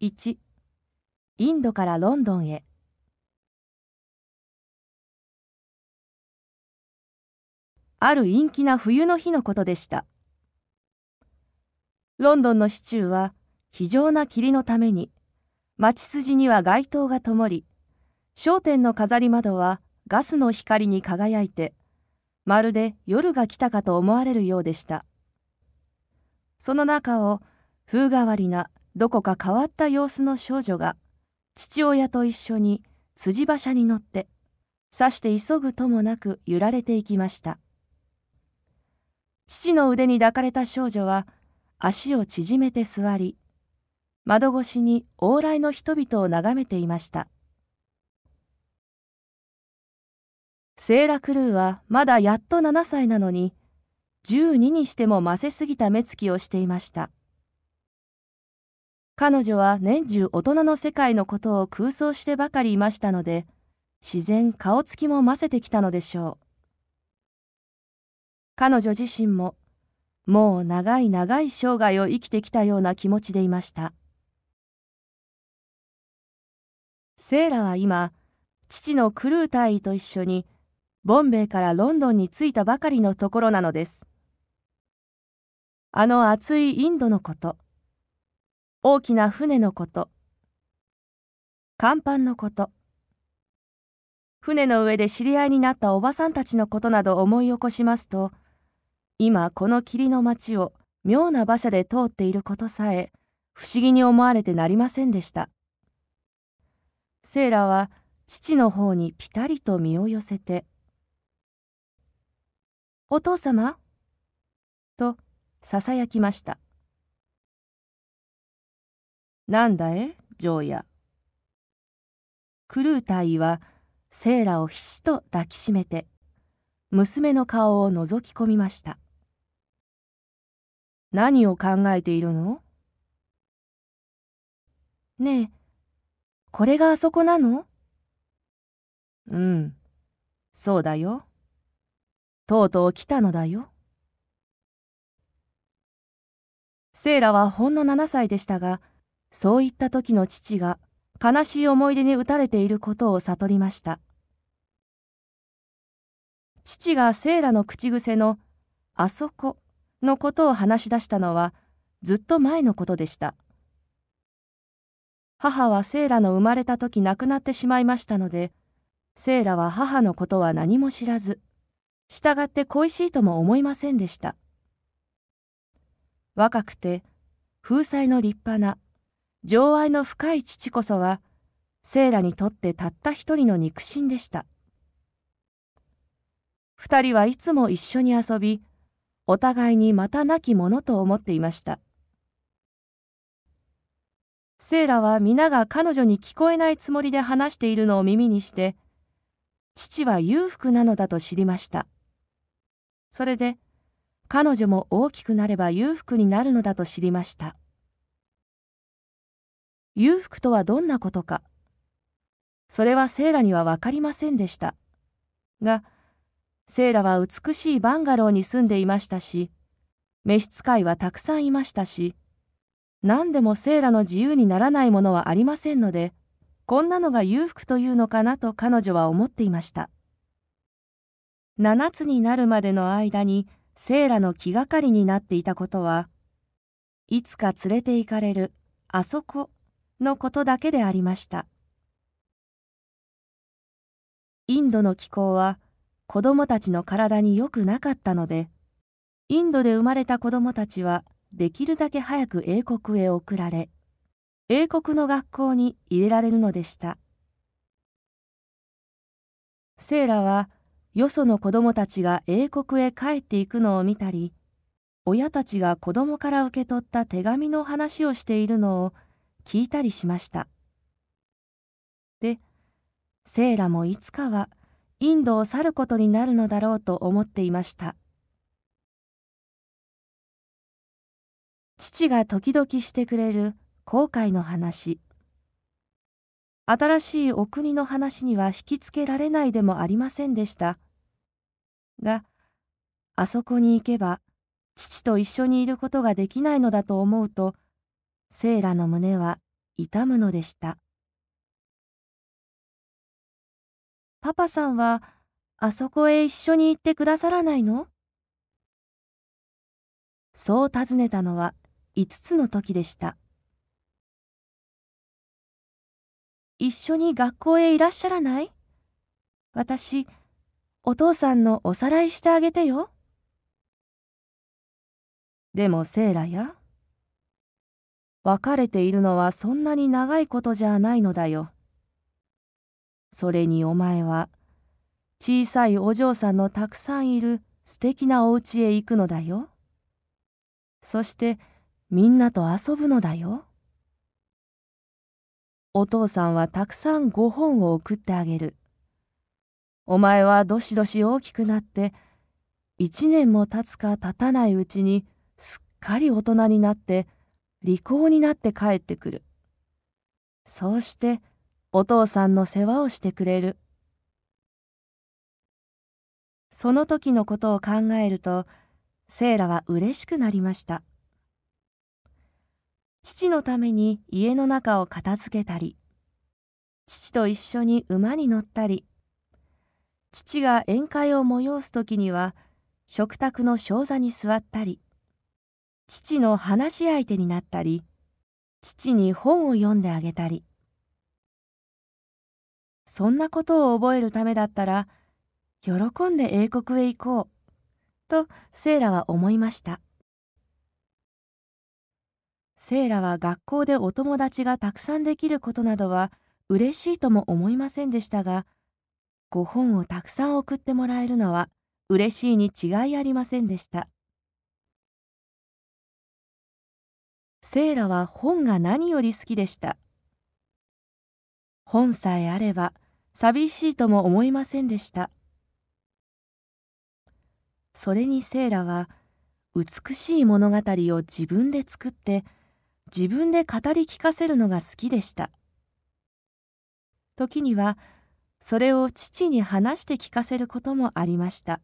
1インドからロンドンへ。ある陰気な冬の日のことでした。ロンドンの市中は非常な霧のために町筋には街灯が灯り商店の飾り窓はガスの光に輝いてまるで夜が来たかと思われるようでした。その中を風変わりなどこか変わった様子の少女が父親と一緒に辻馬車に乗ってさして急ぐともなく揺られていきました。父の腕に抱かれた少女は足を縮めて座り窓越しに往来の人々を眺めていました。セーラ・クルーはまだやっと7歳なのに12にしてもませすぎた目つきをしていました。彼女は年中大人の世界のことを空想してばかりいましたので自然顔つきもませてきたのでしょう。彼女自身ももう長い長い生涯を生きてきたような気持ちでいました。セーラは今父のクルー大尉と一緒にボンベイからロンドンに着いたばかりのところなのです。あの暑いインドのこと大きな船のこと。甲板のこと。船の上で知り合いになったおばさんたちのことなど思い起こしますと今この霧の町を妙な馬車で通っていることさえ不思議に思われてなりませんでした。セーラは父の方にぴたりと身を寄せて「お父様?」とささやきました「なんだえジョーヤ」クルー大尉はセーラをひしと抱きしめて娘の顔を覗き込みました何を考えているの？ねえ、これがあそこなの？うん、そうだよ。とうとう来たのだよ。セイラはほんの7歳でしたが、そういった時の父が悲しい思い出に打たれていることを悟りました。父がセイラの口癖の「あそこ」のことを話し出したのはずっと前のことでした。母はセーラの生まれた時亡くなってしまいましたので、セーラは母のことは何も知らず、従って恋しいとも思いませんでした。若くて、風采の立派な、情愛の深い父こそは、セーラにとってたった一人の肉親でした。二人はいつも一緒に遊び、お互いにまたなきものと思っていました。セイラは皆が彼女に聞こえないつもりで話しているのを耳にして、父は裕福なのだと知りました。それで、彼女も大きくなれば裕福になるのだと知りました。裕福とはどんなことか。それはセイラには分かりませんでした。が、セイラは美しいバンガローに住んでいましたし、召使いはたくさんいましたし、何でもセイラの自由にならないものはありませんので、こんなのが裕福というのかなと彼女は思っていました。7つになるまでの間にセイラの気がかりになっていたことは、いつか連れて行かれるあそこのことだけでありました。インドの気候は子供たちの体に良くなかったので、インドで生まれた子供たちはできるだけ早く英国へ送られ、英国の学校に入れられるのでした。セーラはよその子供たちが英国へ帰っていくのを見たり、親たちが子供から受け取った手紙の話をしているのを聞いたりしました。で、セーラもいつかはインドを去ることになるのだろうと思っていました。父が時々してくれる後悔の話。新しいお国の話には引きつけられないでもありませんでした。があそこに行けば父と一緒にいることができないのだと思うとセイラの胸は痛むのでした。パパさんはあそこへ一緒に行ってくださらないの？そう尋ねたのは5つの時でした。一緒に学校へいらっしゃらない私、お父さんのおさらいしてあげてよ。でもセーラや、別れているのはそんなに長いことじゃないのだよ。それにお前は、小さいお嬢さんのたくさんいる素敵なお家へ行くのだよ。そしてみんなと遊ぶのだよ。お父さんはたくさんご本を送ってあげる。お前はどしどし大きくなって、一年も経つか経たないうちにすっかり大人になって、利口になって帰ってくる。そうしてお父さんの世話をしてくれる。その時のことを考えると、セーラは嬉しくなりました。父のために家の中を片付けたり、父と一緒に馬に乗ったり、父が宴会を催す時には食卓の正座に座ったり、父の話し相手になったり、父に本を読んであげたり。そんなことを覚えるためだったら、喜んで英国へ行こう。とセーラは思いました。セーラは学校でお友達がたくさんできることなどは嬉しいとも思いませんでしたが、ご本をたくさん送ってもらえるのは嬉しいに違いありませんでした。セーラは本が何より好きでした。本さえあれば寂しいとも思いませんでした。それにセーラは美しい物語を自分で作って自分で語り聞かせるのが好きでした。時にはそれを父に話して聞かせることもありました。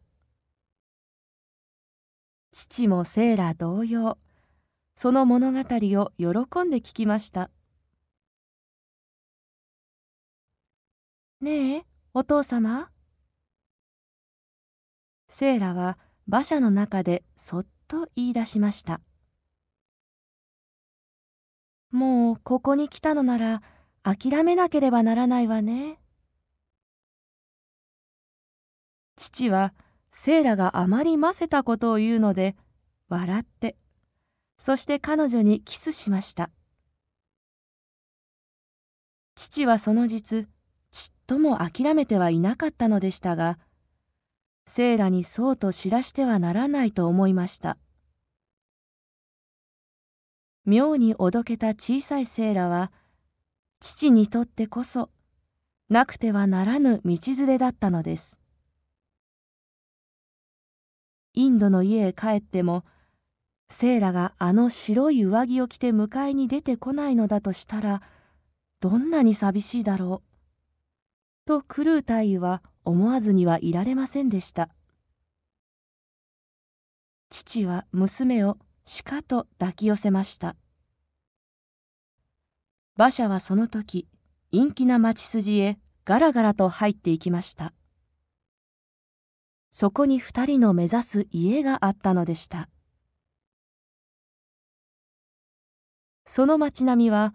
父もセーラ同様、その物語を喜んで聞きました。ねえ、お父様？セーラは馬車の中でそっと言い出しました。もうここに来たのなら諦めなければならないわね。父はセーラがあまりませたことを言うので笑ってそして彼女にキスしました父はその実ちっとも諦めてはいなかったのでしたがセーラにそうと知らしてはならないと思いました。妙におどけた小さいセーラは、父にとってこそ、なくてはならぬ道連れだったのです。インドの家へ帰っても、セーラがあの白い上着を着て迎えに出てこないのだとしたら、どんなに寂しいだろう？とクルー大尉は思わずにはいられませんでした。父は娘をしかと抱き寄せました。馬車はその時、陰気な町筋へガラガラと入っていきました。そこに二人の目指す家があったのでした。その町並みは、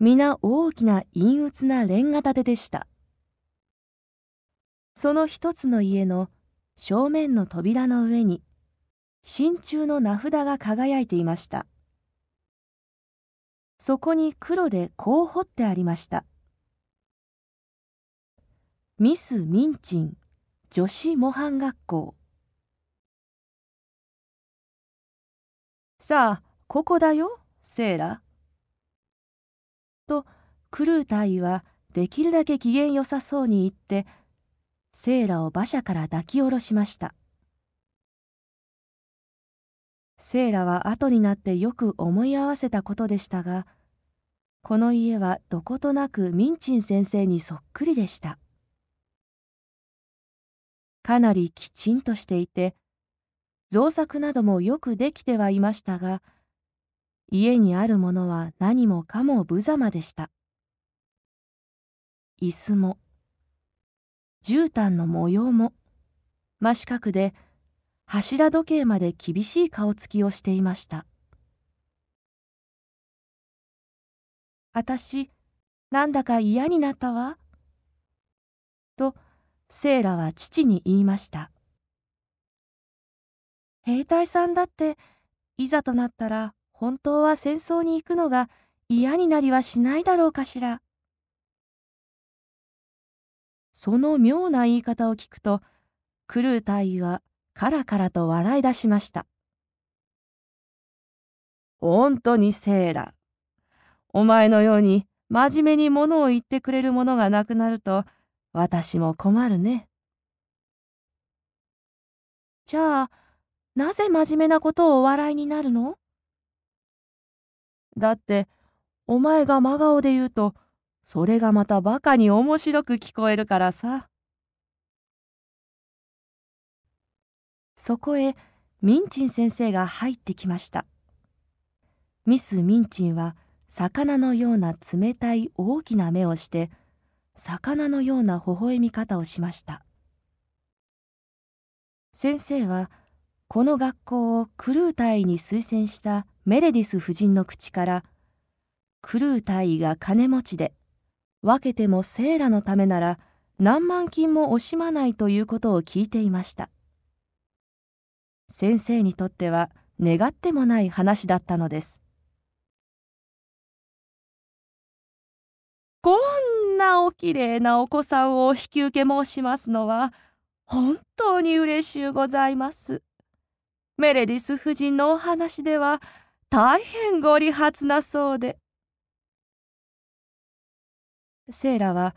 皆大きな陰鬱なレンガ建てでした。その一つの家の正面の扉の上に真鍮の名札が輝いていました。そこに黒でこう彫ってありました。ミス・ミンチン女子模範学校さあ、ここだよ、セーラ。と、クルータイはできるだけ機嫌よさそうに言ってセーラを馬車から抱き下ろしました。セーラは後になってよく思い合わせたことでしたが、この家はどことなくミンチン先生にそっくりでした。かなりきちんとしていて、造作などもよくできてはいましたが、家にあるものは何もかも無様でした。椅子も、絨毯の模様も、真四角で柱時計まで厳しい顔つきをしていました。あたし、なんだか嫌になったわ。と、セーラは父に言いました。兵隊さんだって、いざとなったら本当は戦争に行くのが嫌になりはしないだろうかしら。その妙な言い方を聞くと、クルー大尉はカラカラと笑い出しました。本当にセーラ。お前のように真面目にものを言ってくれる者がなくなると私も困るね。じゃあ、なぜ真面目なことをお笑いになるの？だって、お前が真顔で言うと、それがまたバカに面白く聞こえるからさ。そこへ、ミンチン先生が入ってきました。ミス・ミンチンは、魚のような冷たい大きな目をして魚のような微笑み方をしました先生はこの学校をクルー隊に推薦したメレディス夫人の口からクルー隊が金持ちで分けてもセーラのためなら何万金も惜しまないということを聞いていました先生にとっては願ってもない話だったのですこんなおきれいなお子さんをお引き受け申しますのは本当に嬉しゅうございます。メレディス夫人のお話では大変ご利発なそうで。セーラは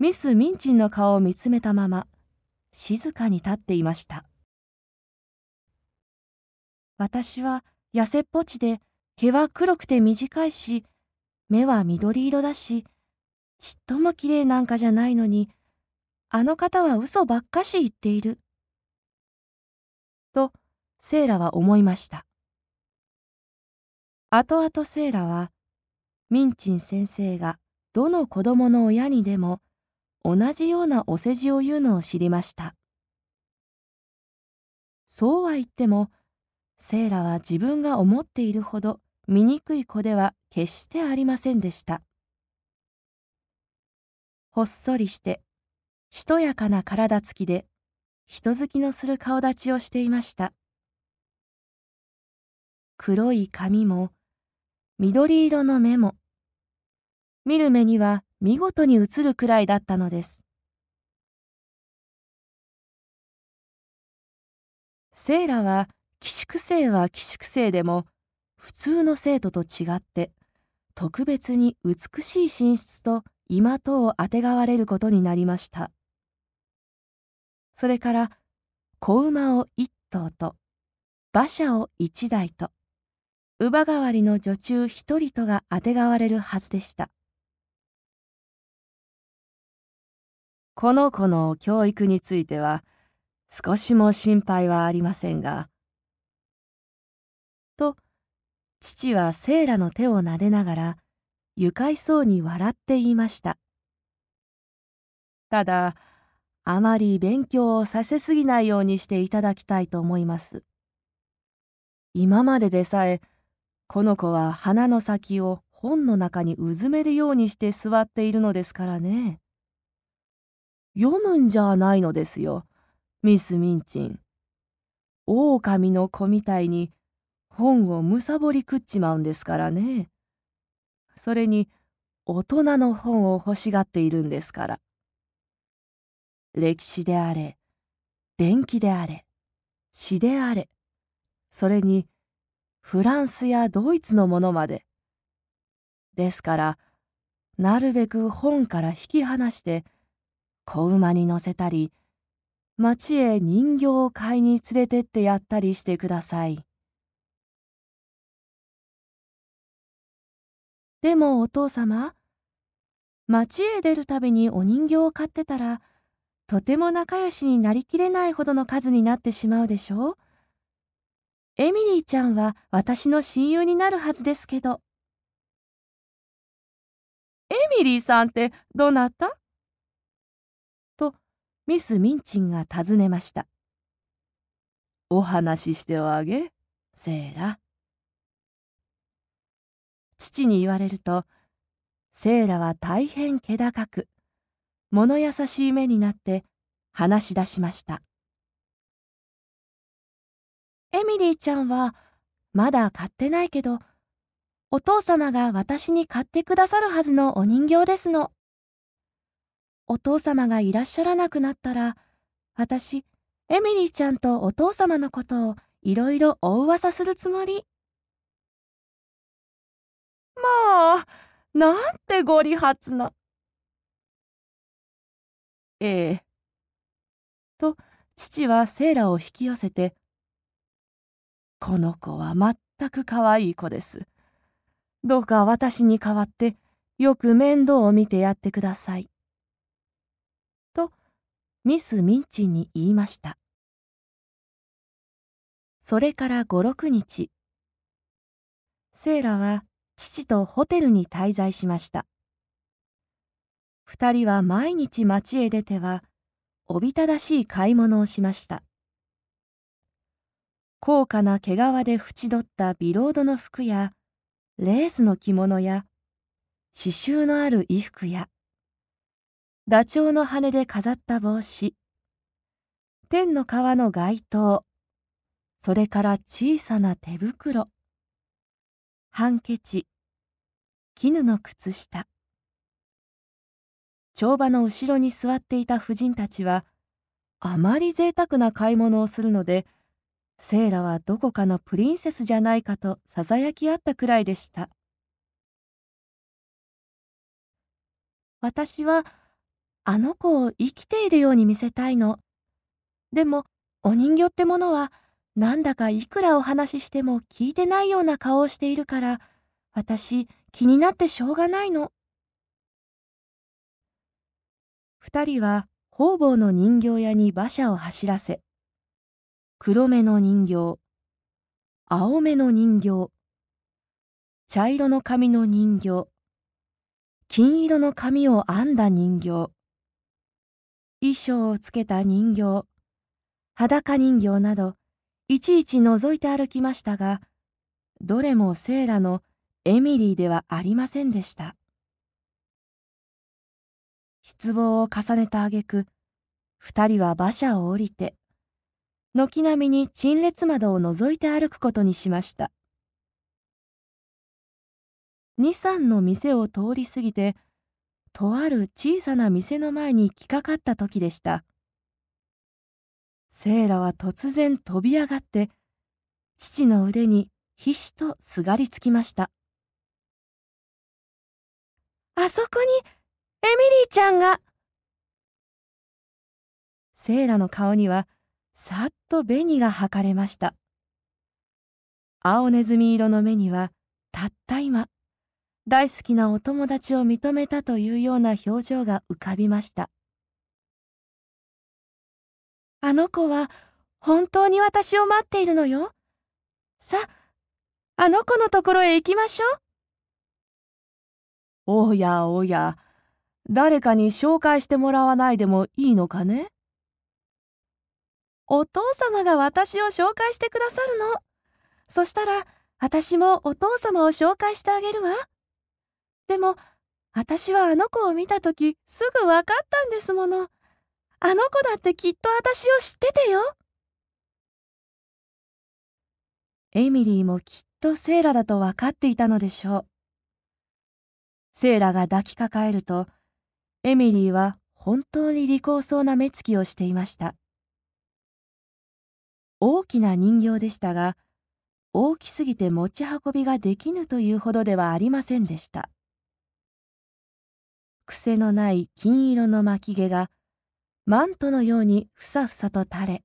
ミス・ミンチンの顔を見つめたまま静かに立っていました。私は痩せっぽちで毛は黒くて短いし目は緑色だしちっとも綺麗なんかじゃないのに、あの方は嘘ばっかし言っている。セーラは思いました。後々セーラは、ミンチン先生がどの子供の親にでも同じようなお世辞を言うのを知りました。そうは言っても、セーラは自分が思っているほど醜い子では決してありませんでした。ほっそりしてしとやかな体つきで人好きのする顔立ちをしていました黒い髪も緑色の目も見る目には見事に映るくらいだったのですセイラは寄宿生は寄宿生でも普通の生徒と違って特別に美しい寝室と今とをあてがわれることになりました。それから子馬を一頭と馬車を一台と乳母代わりの女中一人とがあてがわれるはずでした。この子の教育については少しも心配はありませんが。と父はセーラの手を撫でながら愉快そうに笑って言いました。ただ、あまり勉強をさせすぎないようにしていただきたいと思います。今まででさえ、この子は鼻の先を本の中にうずめるようにして座っているのですからね。読むんじゃないのですよ、ミス・ミンチン。狼の子みたいに本をむさぼり食っちまうんですからね。それに大人の本を欲しがっているんですから。歴史であれ、電気であれ、詩であれ、それにフランスやドイツのものまで。ですから、なるべく本から引き離して、子馬に乗せたり、町へ人形を買いに連れてってやったりしてください。でもお父様、町へ出るたびにお人形を買ってたら、とても仲良しになりきれないほどの数になってしまうでしょうエミリーちゃんは私の親友になるはずですけど。エミリーさんってどなた？とミス・ミンチンが尋ねました。お話ししておあげ、セーラ。父に言われると、セーラは大変気高く、物優しい目になって話し出しました。エミリーちゃんはまだ買ってないけど、お父様が私に買ってくださるはずのお人形ですの。お父様がいらっしゃらなくなったら、私、エミリーちゃんとお父様のことをいろいろお噂するつもり。まあ、なんてご利発な。ええ。と、父はセーラを引き寄せて、この子は全く可愛い子です。どうか私に代わってよく面倒を見てやってください。と、ミス・ミンチンに言いました。それから五六日、セーラは父とホテルに滞在しました。二人は毎日町へ出ては、おびただしい買い物をしました。高価な毛皮で縁取ったビロードの服や、レースの着物や、刺繍のある衣服や、ダチョウの羽で飾った帽子、天の皮の街灯、それから小さな手袋、ハンケチ、絹の靴下。帳場の後ろに座っていた婦人たちは、あまり贅沢な買い物をするので、セーラはどこかのプリンセスじゃないかとささやき合ったくらいでした。私はあの子を生きているように見せたいの。でもお人形ってものはなんだかいくらお話ししても聞いてないような顔をしているから私気になってしょうがないの。二人は方々の人形屋に馬車を走らせ黒目の人形、青目の人形、茶色の髪の人形、金色の髪を編んだ人形、衣装をつけた人形、裸人形など、いちいち覗いて歩きましたが、どれもセーラのエミリーではありませんでした。失望を重ねた挙句、二人は馬車を降りて、軒並みに陳列窓を覗いて歩くことにしました。二三の店を通り過ぎて、とある小さな店の前に来かかった時でした。セーラは突然飛び上がって、父の腕にひしとすがりつきました。あそこにエミリーちゃんがセーラの顔にはさっと紅がはかれました。青ネズミ色の目には、たった今、大好きなお友達を認めたというような表情が浮かびました。あの子は本当に私を待っているのよ？さ、あの子のところへ行きましょう。おやおや、誰かに紹介してもらわないでもいいのかね？お父様が私を紹介してくださるの。そしたら、私もお父様を紹介してあげるわ。でも、私はあの子を見たときすぐ分かったんですもの。あの子だってきっと私を知っててよ。エミリーもきっとセーラだと分かっていたのでしょう。セーラが抱きかかえると、エミリーは本当に利口そうな目つきをしていました。大きな人形でしたが、大きすぎて持ち運びができぬというほどではありませんでした。癖のない金色の巻き毛がマントのようにふさふさと垂れ、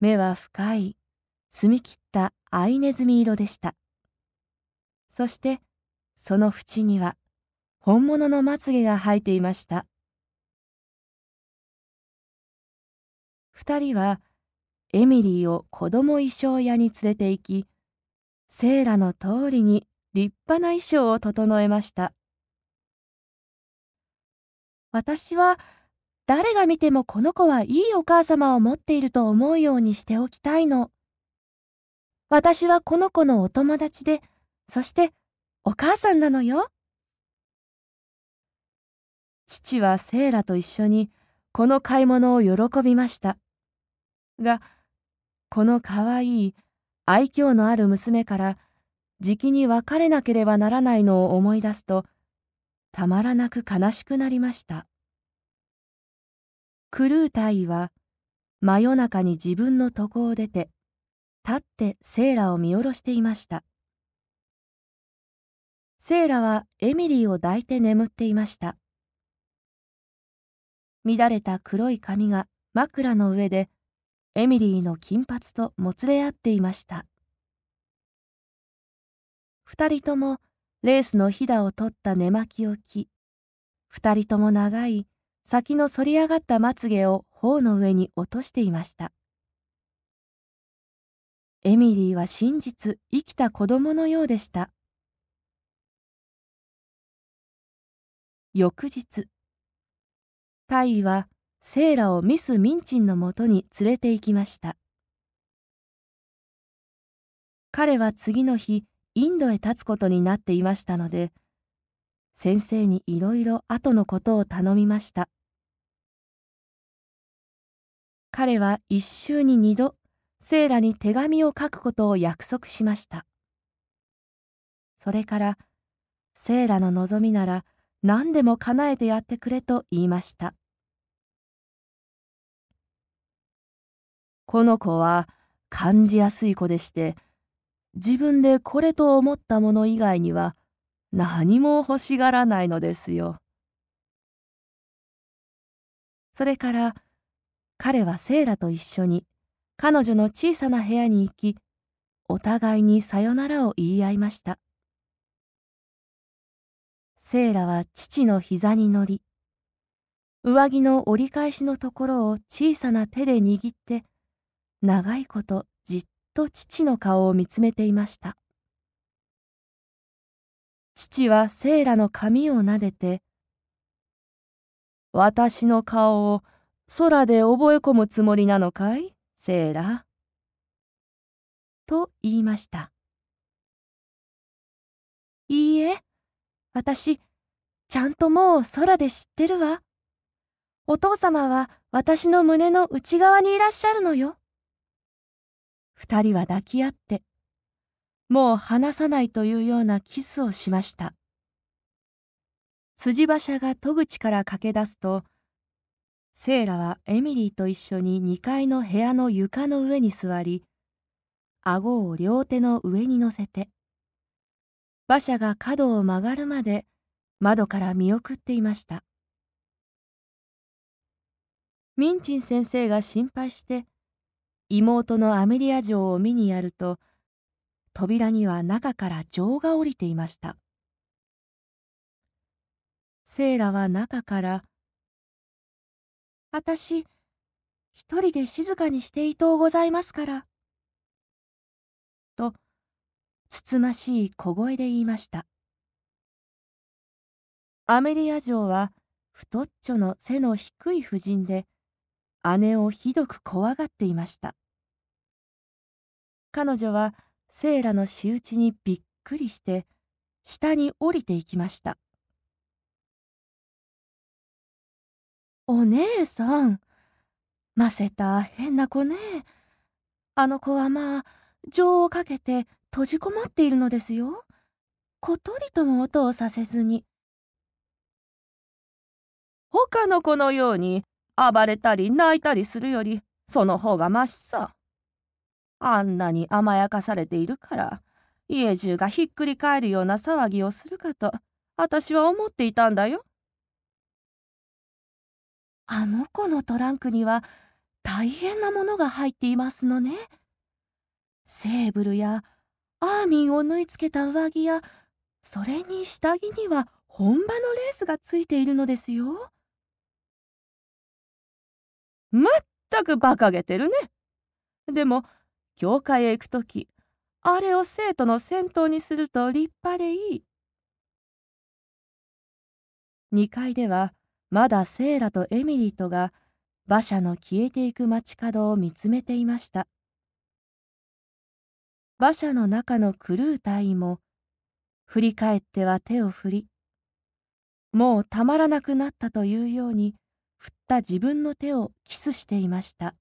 目は深い、澄み切ったアイネズミ色でした。そして、その縁には本物のまつげが生えていました。二人はエミリーを子供衣装屋に連れて行き、セーラの通りに立派な衣装を整えました。私は誰が見てもこの子はいいお母様を持っていると思うようにしておきたいの。私はこの子のお友達で、そしてお母さんなのよ。父はセーラと一緒にこの買い物を喜びました。が、このかわいい愛嬌のある娘からじきに別れなければならないのを思い出すと、たまらなく悲しくなりました。クルー大尉は真夜中に自分の床を出て、立ってセーラを見下ろしていました。セーラはエミリーを抱いて眠っていました。乱れた黒い髪が枕の上でエミリーの金髪ともつれ合っていました。二人ともレースのひだを取った寝巻きを着、二人とも長い先の反り上がったまつげを頬の上に落としていました。エミリーは真実生きた子供のようでした。翌日、タイはセーラをミス・ミンチンのもとに連れて行きました。彼は次の日、インドへ立つことになっていましたので、先生にいろいろ後のことを頼みました。彼は一週に二度、セーラに手紙を書くことを約束しました。それから、セーラの望みなら何でも叶えてやってくれと言いました。この子は感じやすい子でして、自分でこれと思ったもの以外には何も欲しがらないのですよ。それから彼はセーラと一緒に彼女の小さな部屋に行き、お互いにさよならを言い合いました。セーラは父の膝に乗り、上着の折り返しのところを小さな手で握って長いことじっと父の顔を見つめていました。父はセイラの髪をなでて、私の顔を空で覚え込むつもりなのかい、セイラ？と言いました。いいえ、私、ちゃんともう空で知ってるわ。お父様は私の胸の内側にいらっしゃるのよ。二人は抱き合って、もう離さないというようなキスをしました。辻馬車が戸口から駆け出すと、セイラはエミリーと一緒に2階の部屋の床の上に座り、顎を両手の上に乗せて、馬車が角を曲がるまで窓から見送っていました。ミンチン先生が心配して妹のアメリア城を見にやると、扉には中から城が降りていました。セイラは中から、あたし、一人で静かにしていとうございますから。と、つつましい小声で言いました。アメリア城は太っちょの背の低い婦人で、姉をひどく怖がっていました。彼女はセイラの仕打ちにびっくりして下に降りていきました。お姉さんませた変な子ね。あの子はまあ情をかけて閉じこもっているのですよ。ことりとも音をさせずに。他の子のように暴れたり泣いたりするよりその方がましさ。あんなに甘やかされているから、家中がひっくり返るような騒ぎをするかと、私は思っていたんだよ。あの子のトランクには大変なものが入っていますのね。セーブルやアーミンを縫い付けた上着や、それに下着には本場のレースがついているのですよ。まったく馬鹿げてるね。でも教会へ行くときあれを生徒の先頭にすると立派でいい。2階ではまだセーラとエミリーとが馬車の消えていく街角を見つめていました。馬車の中のクルー隊員も振り返っては手を振りもうたまらなくなったというように振った自分の手をキスしていました。